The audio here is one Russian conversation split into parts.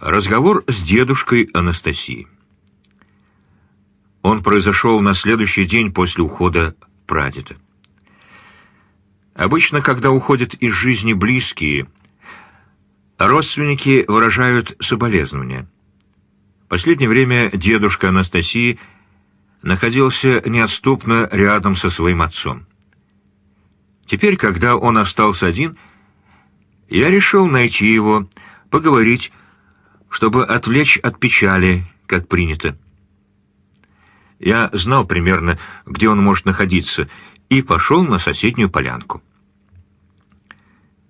Разговор с дедушкой Анастасией. Он произошел на следующий день после ухода прадеда. Обычно, когда уходят из жизни близкие, родственники выражают соболезнования. В последнее время дедушка Анастасии находился неотступно рядом со своим отцом. Теперь, когда он остался один, я решил найти его, поговорить, чтобы отвлечь от печали, как принято. Я знал примерно, где он может находиться, и пошел на соседнюю полянку.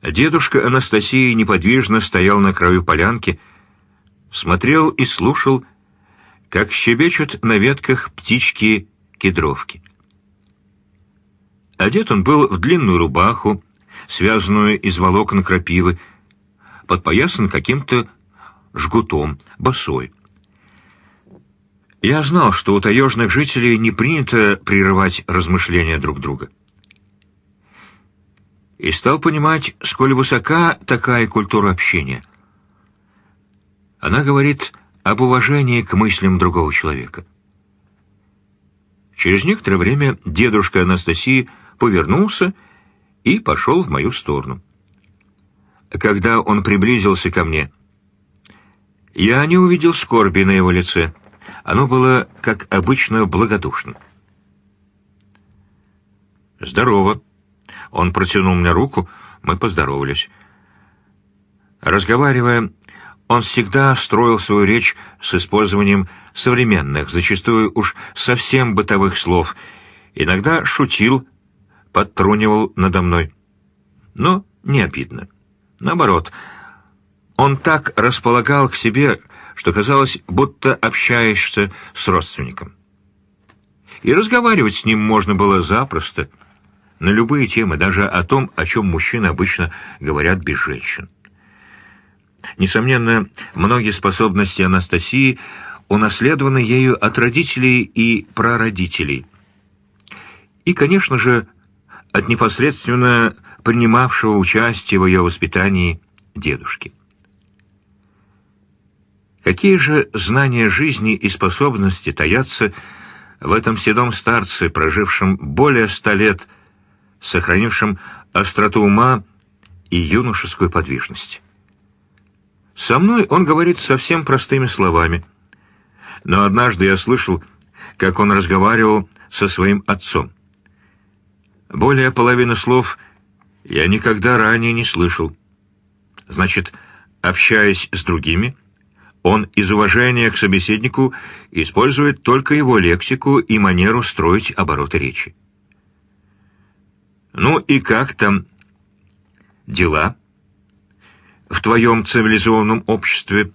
Дедушка Анастасии неподвижно стоял на краю полянки, смотрел и слушал, как щебечут на ветках птички-кедровки. Одет он был в длинную рубаху, связанную из волокон крапивы, подпоясан каким-то жгутом, босой. Я знал, что у таежных жителей не принято прерывать размышления друг друга. И стал понимать, сколь высока такая культура общения. Она говорит об уважении к мыслям другого человека. Через некоторое время дедушка Анастасии повернулся и пошел в мою сторону. Когда он приблизился ко мне, я не увидел скорби на его лице. Оно было, как обычно, благодушно. «Здорово!» Он протянул мне руку, мы поздоровались. Разговаривая, он всегда строил свою речь с использованием современных, зачастую уж совсем бытовых слов, иногда шутил, подтрунивал надо мной. Но не обидно. Наоборот, он так располагал к себе, что казалось, будто общаешься с родственником. И разговаривать с ним можно было запросто, на любые темы, даже о том, о чем мужчины обычно говорят без женщин. Несомненно, многие способности Анастасии унаследованы ею от родителей и прародителей. И, конечно же, от непосредственно принимавшего участие в ее воспитании дедушки. Какие же знания жизни и способности таятся в этом седом старце, прожившем более ста лет, сохранившем остроту ума и юношескую подвижность? Со мной он говорит совсем простыми словами, но однажды я слышал, как он разговаривал со своим отцом. Более половины слов я никогда ранее не слышал. Значит, общаясь с другими, он из уважения к собеседнику использует только его лексику и манеру строить обороты речи. «Ну и как там дела в твоем цивилизованном обществе?»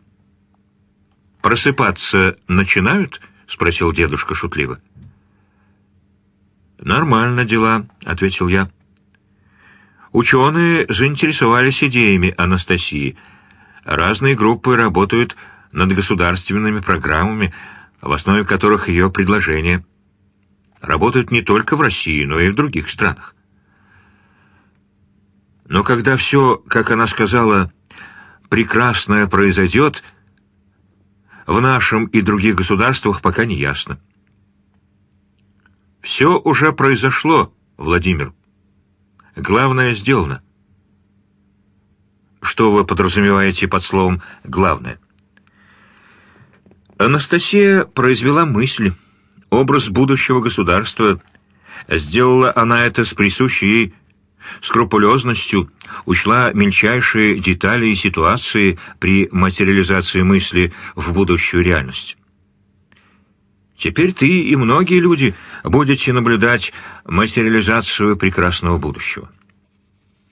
«Просыпаться начинают?» — спросил дедушка шутливо. «Нормально дела», — ответил я. Ученые заинтересовались идеями Анастасии. Разные группы работают над государственными программами, в основе которых ее предложения. Работают не только в России, но и в других странах. Но когда все, как она сказала, прекрасное произойдет, в нашем и других государствах пока не ясно. Все уже произошло, Владимир. Главное сделано. Что вы подразумеваете под словом «главное»? Анастасия произвела мысль, образ будущего государства. Сделала она это с присущей ей скрупулезностью, учла мельчайшие детали и ситуации при материализации мысли в будущую реальность. Теперь ты и многие люди будете наблюдать материализацию прекрасного будущего.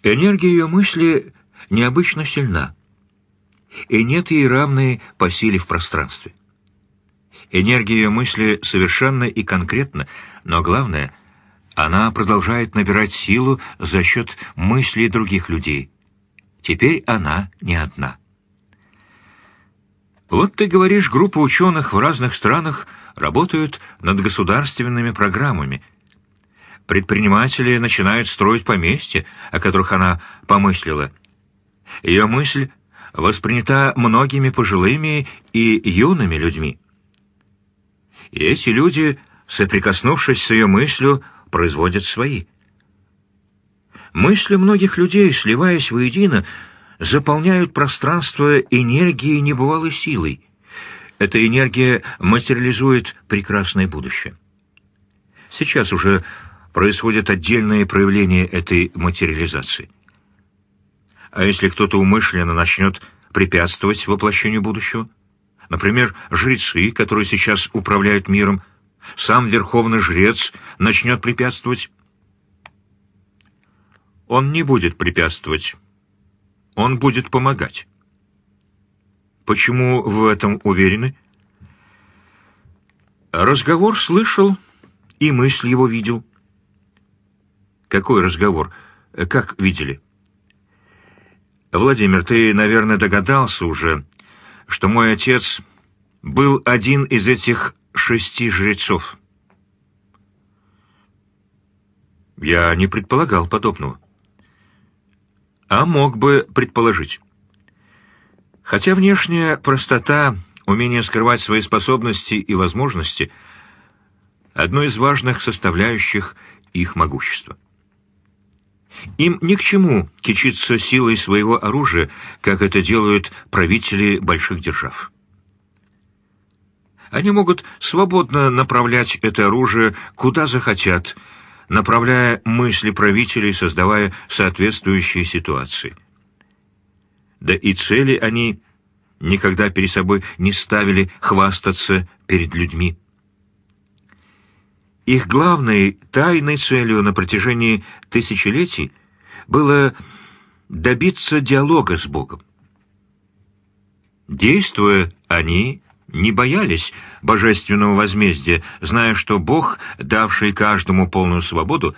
Энергия ее мысли необычно сильна, и нет ей равной по силе в пространстве. Энергия ее мысли совершенна и конкретна, но главное, она продолжает набирать силу за счет мыслей других людей. Теперь она не одна. Вот ты говоришь, группа ученых в разных странах работают над государственными программами. Предприниматели начинают строить поместья, о которых она помыслила. Ее мысль воспринята многими пожилыми и юными людьми. И эти люди, соприкоснувшись с ее мыслью, производят свои. Мысли многих людей, сливаясь воедино, заполняют пространство энергией небывалой силой. Эта энергия материализует прекрасное будущее. Сейчас уже происходят отдельные проявления этой материализации. А если кто-то умышленно начнет препятствовать воплощению будущего? Например, жрецы, которые сейчас управляют миром, сам верховный жрец начнет препятствовать? Он не будет препятствовать. Он будет помогать. Почему в этом уверены? Разговор слышал и мысль его видел. Какой разговор? Как видели? Владимир, ты, наверное, догадался уже, что мой отец был один из этих шести жрецов. Я не предполагал подобного. А мог бы предположить. Хотя внешняя простота, умение скрывать свои способности и возможности — одно из важных составляющих их могущества. Им ни к чему кичиться силой своего оружия, как это делают правители больших держав. Они могут свободно направлять это оружие куда захотят, направляя мысли правителей, создавая соответствующие ситуации. Да и цели они никогда перед собой не ставили хвастаться перед людьми. Их главной тайной целью на протяжении тысячелетий было добиться диалога с Богом. Действуя, они не боялись божественного возмездия, зная, что Бог, давший каждому полную свободу,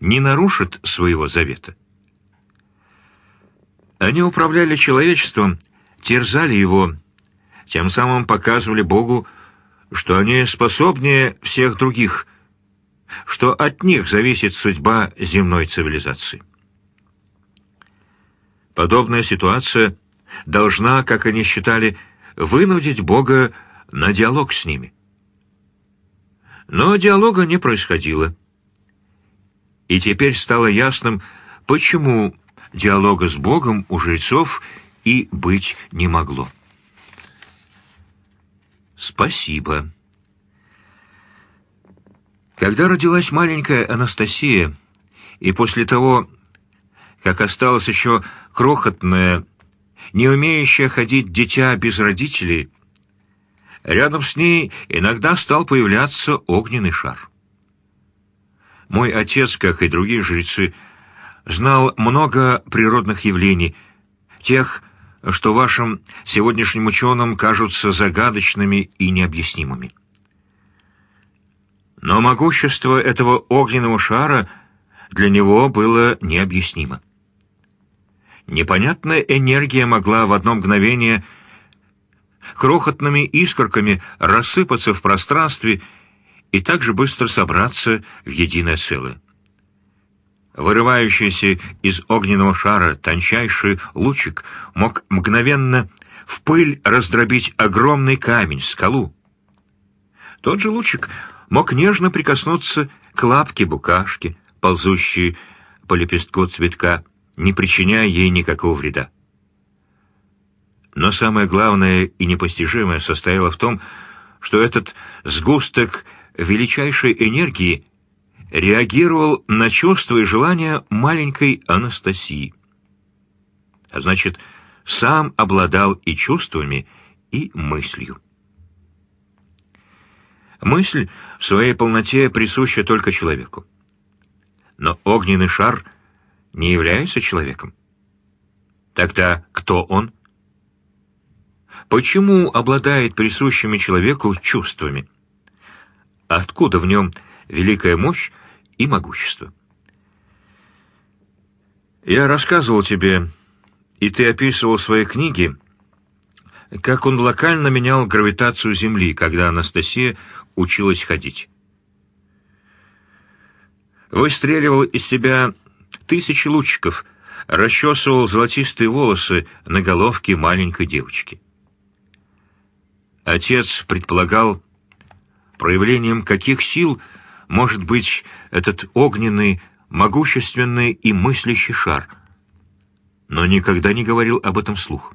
не нарушит своего завета. Они управляли человечеством, терзали его, тем самым показывали Богу, что они способнее всех других – что от них зависит судьба земной цивилизации. Подобная ситуация должна, как они считали, вынудить Бога на диалог с ними. Но диалога не происходило. И теперь стало ясным, почему диалога с Богом у жрецов и быть не могло. «Спасибо», когда родилась маленькая Анастасия, и после того, как осталось еще крохотное, не умеющее ходить дитя без родителей, рядом с ней иногда стал появляться огненный шар. Мой отец, как и другие жрецы, знал много природных явлений, тех, что вашим сегодняшним ученым кажутся загадочными и необъяснимыми. Но могущество этого огненного шара для него было необъяснимо. Непонятная энергия могла в одно мгновение крохотными искорками рассыпаться в пространстве и так же быстро собраться в единое целое. Вырывающийся из огненного шара тончайший лучик мог мгновенно в пыль раздробить огромный камень, скалу. Тот же лучик мог нежно прикоснуться к лапке букашки, ползущей по лепестку цветка, не причиняя ей никакого вреда. Но самое главное и непостижимое состояло в том, что этот сгусток величайшей энергии реагировал на чувства и желания маленькой Анастасии. А значит, сам обладал и чувствами, и мыслью. Мысль в своей полноте присуща только человеку. Но огненный шар не является человеком. Тогда кто он? Почему обладает присущими человеку чувствами? Откуда в нем великая мощь и могущество? Я рассказывал тебе, и ты описывал в своей книге, как он локально менял гравитацию Земли, когда Анастасия училась ходить. Выстреливал из себя тысячи лучиков, расчесывал золотистые волосы на головке маленькой девочки. Отец предполагал, проявлением каких сил может быть этот огненный, могущественный и мыслящий шар, но никогда не говорил об этом вслух.